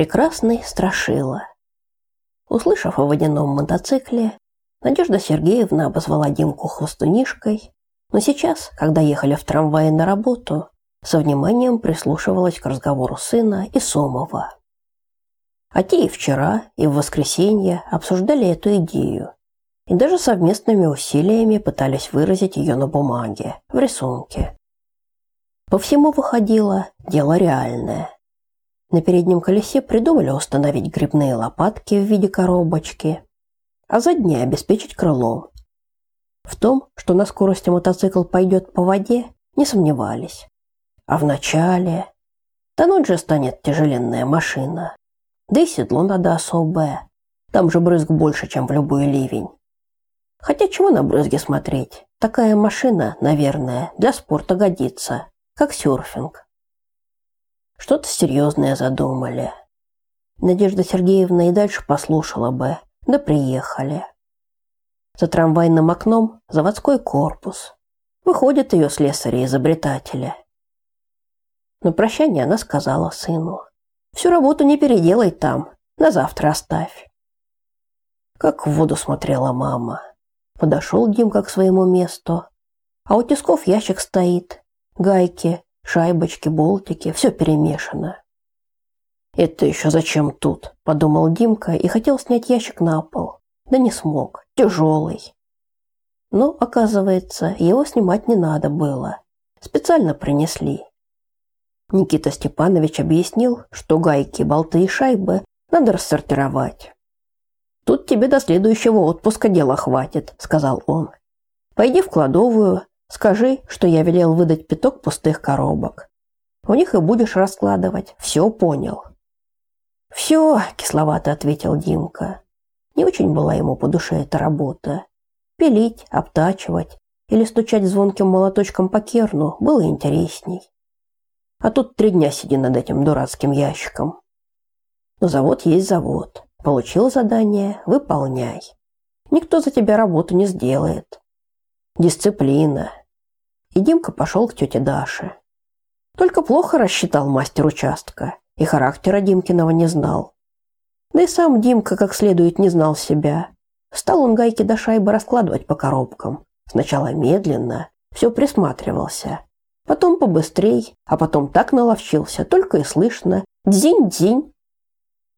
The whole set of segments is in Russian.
Прекрасный страшила. Услышав о водяном мотоцикле, Надежда Сергеевна обозвала Димку хвостунишкой, но сейчас, когда ехали в трамвае на работу, со вниманием прислушивалась к разговору сына и Сомова. А те и вчера, и в воскресенье обсуждали эту идею, и даже совместными усилиями пытались выразить ее на бумаге, в рисунке. По всему выходило дело реальное. На переднем колесе придумали установить грибные лопатки в виде коробочки, а задние обеспечить крылом. В том, что на скорости мотоцикл пойдет по воде, не сомневались. А в начале... Да ну же станет тяжеленная машина. Да и седло надо особое. Там же брызг больше, чем в любой ливень. Хотя чего на брызги смотреть? Такая машина, наверное, для спорта годится, как серфинг. Что-то серьезное задумали. Надежда Сергеевна и дальше послушала бы, да приехали. За трамвайным окном заводской корпус. Выходят ее слесари-изобретатели. На прощание она сказала сыну. «Всю работу не переделай там, на завтра оставь». Как в воду смотрела мама. Подошел Димка к своему месту, а у тисков ящик стоит, гайки, Шайбочки, болтики, все перемешано. Это еще зачем тут? подумал Димка и хотел снять ящик на пол, да не смог, тяжелый. Но, оказывается, его снимать не надо было. Специально принесли. Никита Степанович объяснил, что гайки, болты и шайбы надо рассортировать. Тут тебе до следующего отпуска дела хватит, сказал он. Пойди в кладовую, Скажи, что я велел выдать пяток пустых коробок. У них и будешь раскладывать. Все понял. Все, кисловато ответил Димка. Не очень была ему по душе эта работа. Пилить, обтачивать или стучать звонким молоточком по керну было интересней. А тут три дня сиди над этим дурацким ящиком. Но завод есть завод. Получил задание выполняй. Никто за тебя работу не сделает. Дисциплина, и Димка пошел к тете Даше. Только плохо рассчитал мастер участка и характера Димкиного не знал. Да и сам Димка как следует не знал себя. Стал он гайки до шайбы раскладывать по коробкам. Сначала медленно, все присматривался. Потом побыстрей, а потом так наловчился, только и слышно «дзинь-дзинь».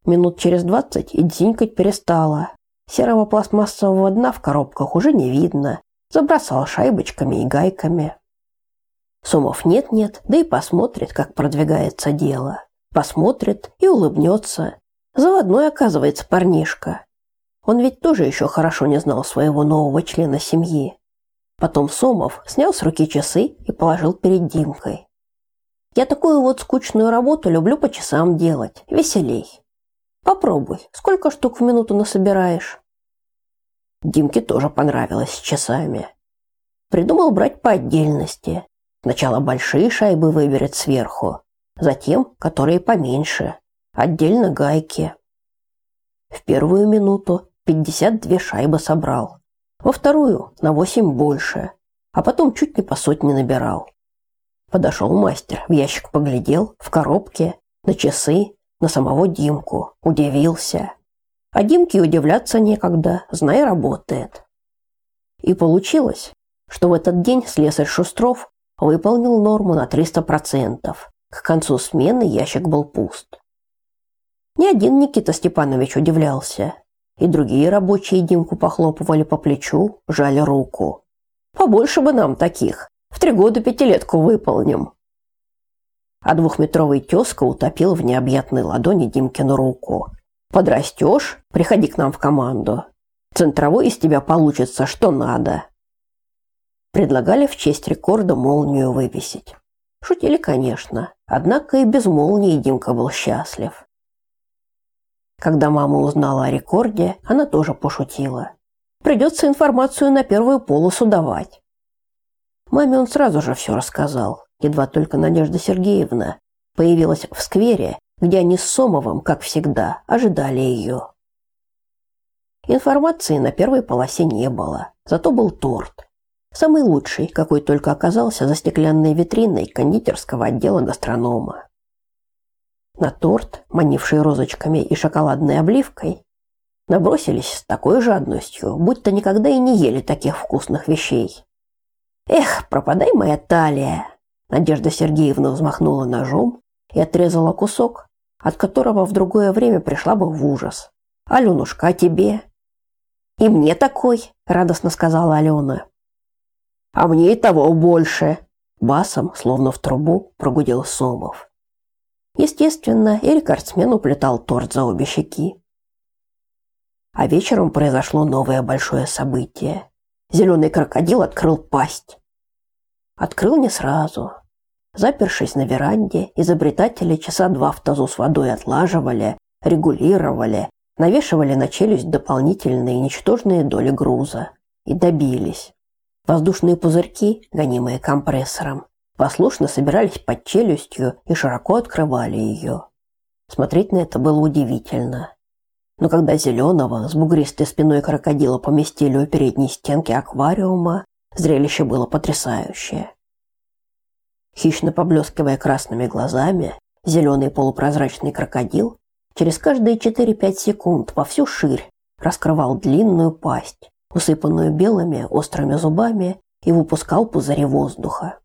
Минут через двадцать и дзинькать перестала. Серого пластмассового дна в коробках уже не видно. Забросал шайбочками и гайками. Сомов нет-нет, да и посмотрит, как продвигается дело. Посмотрит и улыбнется. Заводной, оказывается, парнишка. Он ведь тоже еще хорошо не знал своего нового члена семьи. Потом Сомов снял с руки часы и положил перед Димкой. Я такую вот скучную работу люблю по часам делать, веселей. Попробуй, сколько штук в минуту насобираешь? Димке тоже понравилось с часами. Придумал брать по отдельности. Сначала большие шайбы выберет сверху, затем, которые поменьше, отдельно гайки. В первую минуту 52 шайбы собрал, во вторую на 8 больше, а потом чуть не по сотне набирал. Подошел мастер, в ящик поглядел, в коробке, на часы, на самого Димку, удивился. А Димке удивляться некогда, знай, работает. И получилось, что в этот день слесарь Шустров выполнил норму на 300%. К концу смены ящик был пуст. Ни один Никита Степанович удивлялся. И другие рабочие Димку похлопывали по плечу, жали руку. Побольше бы нам таких. В три года пятилетку выполним. А двухметровый тезка утопил в необъятной ладони Димкину руку. Подрастешь, приходи к нам в команду. Центровой из тебя получится что надо. Предлагали в честь рекорда молнию вывесить. Шутили, конечно, однако и без молнии Димка был счастлив. Когда мама узнала о рекорде, она тоже пошутила. Придется информацию на первую полосу давать. Маме он сразу же все рассказал, едва только Надежда Сергеевна появилась в сквере, где они с Сомовым, как всегда, ожидали ее. Информации на первой полосе не было, зато был торт, Самый лучший, какой только оказался за стеклянной витриной кондитерского отдела гастронома. на торт, манивший розочками и шоколадной обливкой, набросились с такой жадностью, будто никогда и не ели таких вкусных вещей. Эх, пропадай моя талия. Надежда Сергеевна взмахнула ножом и отрезала кусок, от которого в другое время пришла бы в ужас. Алёнушка, а тебе? И мне такой, радостно сказала Алена. А мне и того больше, басом, словно в трубу, прогудел Сомов. Естественно, и рекордсмен уплетал торт за обе щеки. А вечером произошло новое большое событие. Зеленый крокодил открыл пасть. Открыл не сразу. Запершись на веранде, изобретатели часа два в тазу с водой отлаживали, регулировали, навешивали на челюсть дополнительные ничтожные доли груза и добились. Воздушные пузырьки, гонимые компрессором, послушно собирались под челюстью и широко открывали ее. Смотреть на это было удивительно. Но когда зеленого с бугристой спиной крокодила поместили у передней стенки аквариума, зрелище было потрясающее. Хищно поблескивая красными глазами, зеленый полупрозрачный крокодил через каждые 4-5 секунд во всю ширь раскрывал длинную пасть, усыпанную белыми острыми зубами, и выпускал пузыри воздуха.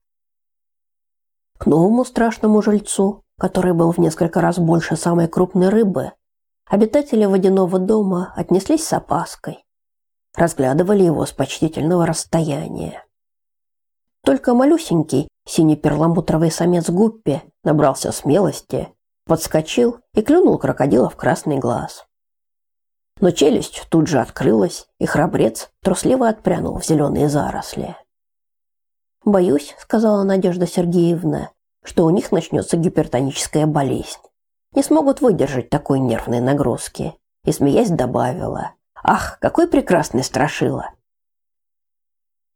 К новому страшному жильцу, который был в несколько раз больше самой крупной рыбы, Обитатели водяного дома отнеслись с опаской, разглядывали его с почтительного расстояния. Только малюсенький синий-перламутровый самец гуппи набрался смелости, подскочил и клюнул крокодила в красный глаз. Но челюсть тут же открылась, и храбрец трусливо отпрянул в зеленые заросли. «Боюсь», — сказала Надежда Сергеевна, «что у них начнется гипертоническая болезнь не смогут выдержать такой нервной нагрузки. И смеясь добавила: "Ах, какой прекрасный страшила.